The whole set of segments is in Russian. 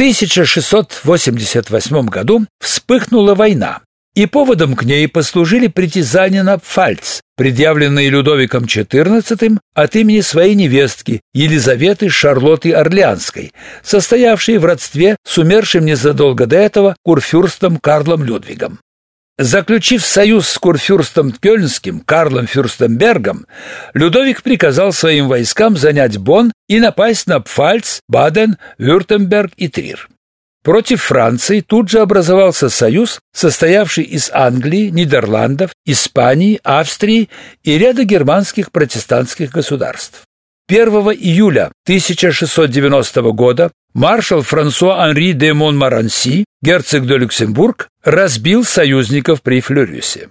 1688 году вспыхнула война, и поводом к ней послужили притязания на Пфальц, предъявленные Людовиком XIV от имени своей невестки Елизаветы Шарлотты Орлеанской, состоявшей в родстве с умершим незадолго до этого курфюрстом Карлом Людвигом. Заключив союз с курфюрстом Кёльнским Карлом Фюрстенбергом, Людовик приказал своим войскам занять Бонн и напасть на Пфальц, Баден, Вюртемберг и Трир. Против Франции тут же образовался союз, состоявший из Англии, Нидерландов, Испании, Австрии и ряда германских протестантских государств. 1 июля 1690 года маршал Франсуа Анри де Монмаранси, герцог де Люксембург, разбил союзников при Флюрюсе.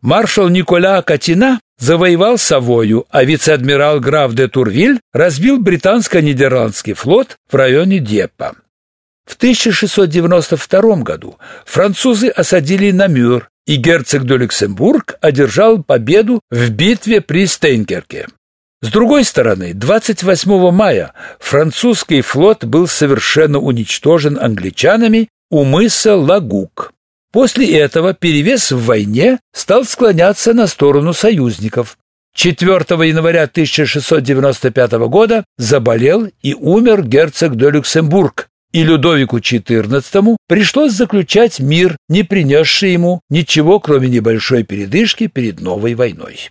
Маршал Николя Катина завоевал Савою, а вице-адмирал граф де Турвиль разбил британско-нидерландский флот в районе Деппа. В 1692 году французы осадили Намюр, и герцог де Люксембург одержал победу в битве при Стейнкерке. С другой стороны, 28 мая французский флот был совершенно уничтожен англичанами у мыса Лагук. После этого перевес в войне стал склоняться на сторону союзников. 4 января 1695 года заболел и умер герцог де Люксембург, и Людовику XIV пришлось заключать мир, не принесший ему ничего, кроме небольшой передышки перед новой войной.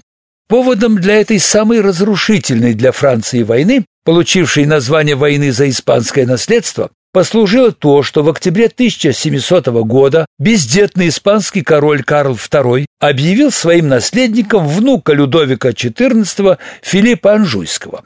Поводом для этой самой разрушительной для Франции войны, получившей название войны за испанское наследство, послужило то, что в октябре 1700 года бездетный испанский король Карл II объявил своим наследником внука Людовика XIV Филиппа Анжуйского.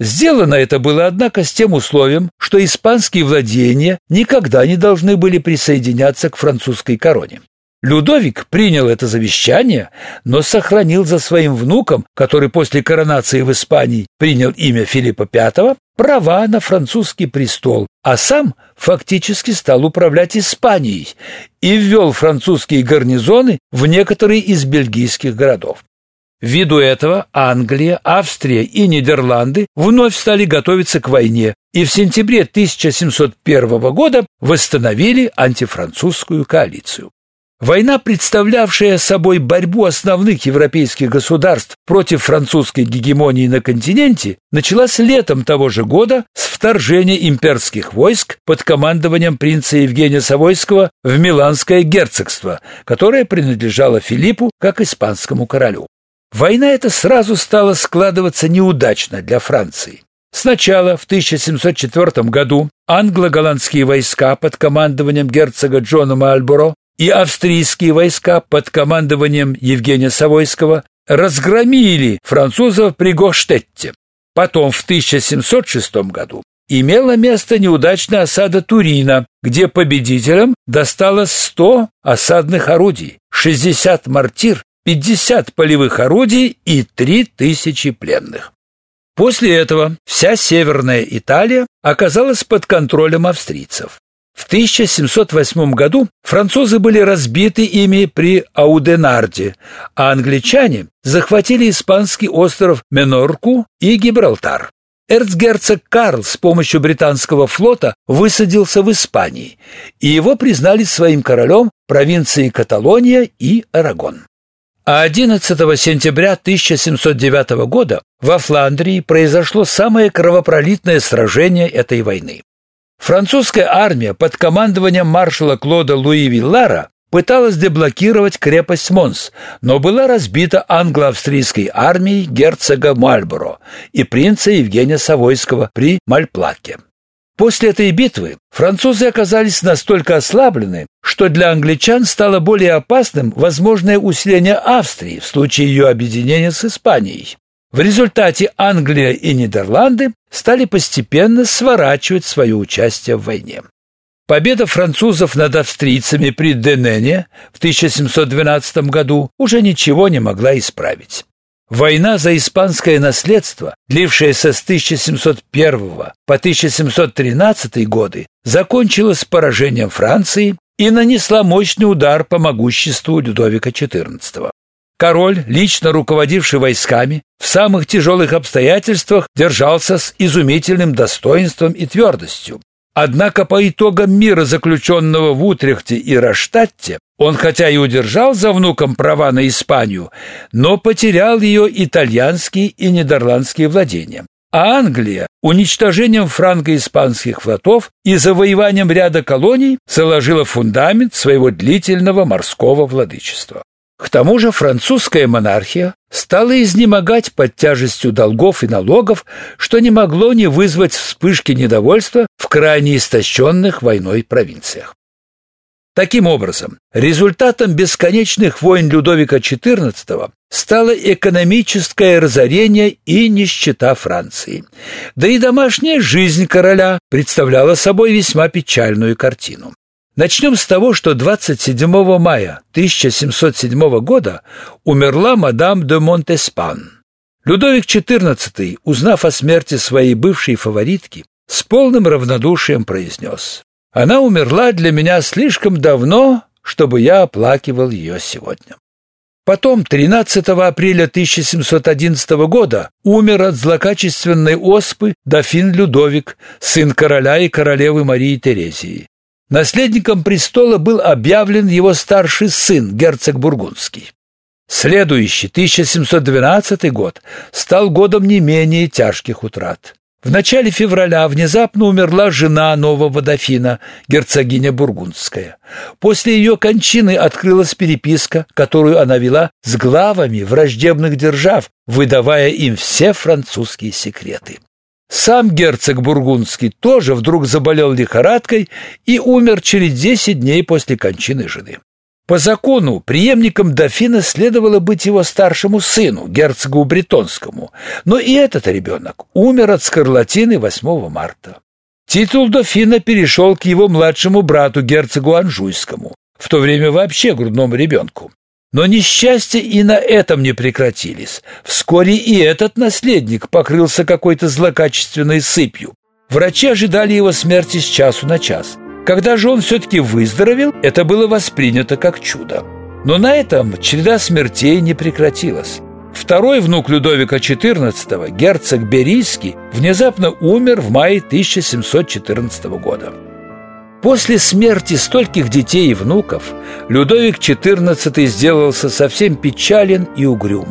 Сделано это было, однако, с тем условием, что испанские владения никогда не должны были присоединяться к французской короне. Людовик принял это завещание, но сохранил за своим внуком, который после коронации в Испании принял имя Филиппа V, права на французский престол, а сам фактически стал управлять Испанией и ввел французские гарнизоны в некоторые из бельгийских городов. Ввиду этого Англия, Австрия и Нидерланды вновь стали готовиться к войне и в сентябре 1701 года восстановили антифранцузскую коалицию. Война, представлявшая собой борьбу основных европейских государств против французской гегемонии на континенте, началась летом того же года с вторжения имперских войск под командованием принца Евгения Савойского в Миланское герцогство, которое принадлежало Филиппу как испанскому королю. Война эта сразу стала складываться неудачно для Франции. Сначала в 1704 году англо-голландские войска под командованием герцога Джона Мальборо и австрийские войска под командованием Евгения Савойского разгромили французов при Гоштетте. Потом в 1706 году имела место неудачная осада Турина, где победителям досталось 100 осадных орудий, 60 мортир, 50 полевых орудий и 3000 пленных. После этого вся северная Италия оказалась под контролем австрийцев. В 1708 году французы были разбиты ими при Ауденарде, а англичане захватили испанский остров Менорку и Гибралтар. Эрцгерцог Карл с помощью британского флота высадился в Испании, и его признали своим королем провинции Каталония и Арагон. А 11 сентября 1709 года во Фландрии произошло самое кровопролитное сражение этой войны. Французская армия под командованием маршала Клода Луи Виллара пыталась деблокировать крепость Монс, но была разбита англо-австрийской армией герцога Мальборо и принца Евгения Савойского при Мальплаке. После этой битвы французы оказались настолько ослаблены, что для англичан стало более опасным возможное усиление Австрии в случае ее объединения с Испанией. В результате Англия и Нидерланды стали постепенно сворачивать свое участие в войне. Победа французов над австрийцами при Денене в 1712 году уже ничего не могла исправить. Война за испанское наследство, длившаяся с 1701 по 1713 годы, закончилась поражением Франции и нанесла мощный удар по могуществу Людовика XIV. Король, лично руководивший войсками, в самых тяжелых обстоятельствах держался с изумительным достоинством и твердостью. Однако по итогам мира, заключенного в Утрехте и Раштатте, он хотя и удержал за внуком права на Испанию, но потерял ее итальянские и нидерландские владения. А Англия уничтожением франко-испанских флотов и завоеванием ряда колоний заложила фундамент своего длительного морского владычества. К тому же французская монархия стала изнемогать под тяжестью долгов и налогов, что не могло не вызвать вспышки недовольства в крайне истощенных войной провинциях. Таким образом, результатом бесконечных войн Людовика XIV стало экономическое разорение и нищета Франции. Да и домашняя жизнь короля представляла собой весьма печальную картину. Начнем с того, что 27 мая 1707 года умерла мадам де Монтеспан. Людовик XIV, узнав о смерти своей бывшей фаворитки, с полным равнодушием произнес она умерла для меня слишком давно, чтобы я оплакивал ее сегодня. Потом, 13 апреля 1711 года, умер от злокачественной оспы дофин Людовик, сын короля и королевы Марии Терезии. Наследником престола был объявлен его старший сын, герцог Бургундский. Следующий, 1712 год, стал годом не менее тяжких утрат. В начале февраля внезапно умерла жена нового дофина, герцогиня Бургундская. После ее кончины открылась переписка, которую она вела с главами враждебных держав, выдавая им все французские секреты. Сам герцог Бургундский тоже вдруг заболел лихорадкой и умер через десять дней после кончины жены. По закону преемником дофина следовало быть его старшему сыну, герцогу Бретонскому, но и этот ребенок умер от скарлатины 8 марта. Титул дофина перешел к его младшему брату, герцогу Анжуйскому, в то время вообще грудному ребенку. Но несчастья и на этом не прекратились. Вскоре и этот наследник покрылся какой-то злокачественной сыпью. Врачи ожидали его смерти с часу на час – когда же он все-таки выздоровел, это было воспринято как чудо. Но на этом череда смертей не прекратилась. Второй внук Людовика XIV, герцог Берийский, внезапно умер в мае 1714 года. После смерти стольких детей и внуков Людовик XIV сделался совсем печален и угрюм.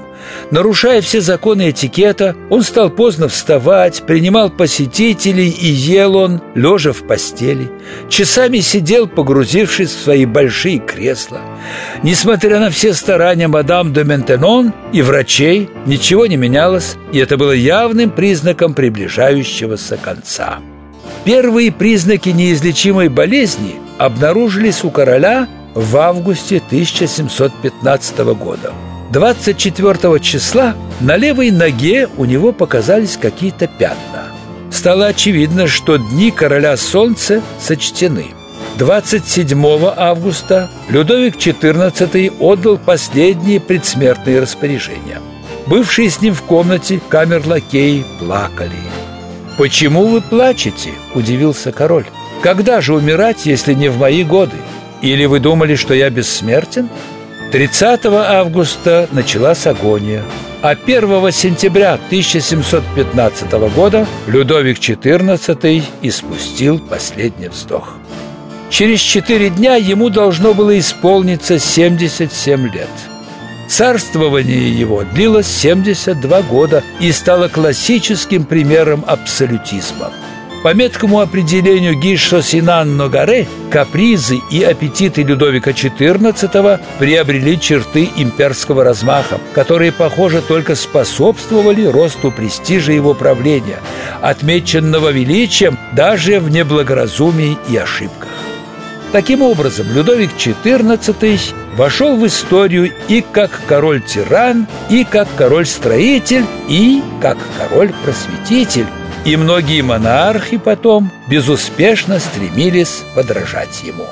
Нарушая все законы этикета, он стал поздно вставать, принимал посетителей и ел он, лежа в постели. Часами сидел, погрузившись в свои большие кресла. Несмотря на все старания мадам де Ментенон и врачей, ничего не менялось, и это было явным признаком приближающегося конца. Первые признаки неизлечимой болезни обнаружились у короля в августе 1715 года. 24 числа на левой ноге у него показались какие-то пятна. Стало очевидно, что дни короля солнца сочтены. 27 августа Людовик XIV отдал последние предсмертные распоряжения. Бывшие с ним в комнате камер-лакеи плакали. «Почему вы плачете?» – удивился король. «Когда же умирать, если не в мои годы? Или вы думали, что я бессмертен?» 30 августа началась агония, а 1 сентября 1715 года Людовик XIV испустил последний вздох. Через четыре дня ему должно было исполниться 77 лет – Царствование его длилось 72 года и стало классическим примером абсолютизма. По меткому определению Гишо Синан Ногаре, капризы и аппетиты Людовика XIV приобрели черты имперского размаха, которые, похоже, только способствовали росту престижа его правления, отмеченного величием даже в неблагоразумии и ошибках. Таким образом, Людовик XIV вошел в историю и как король-тиран, и как король-строитель, и как король-просветитель. И многие монархи потом безуспешно стремились подражать ему.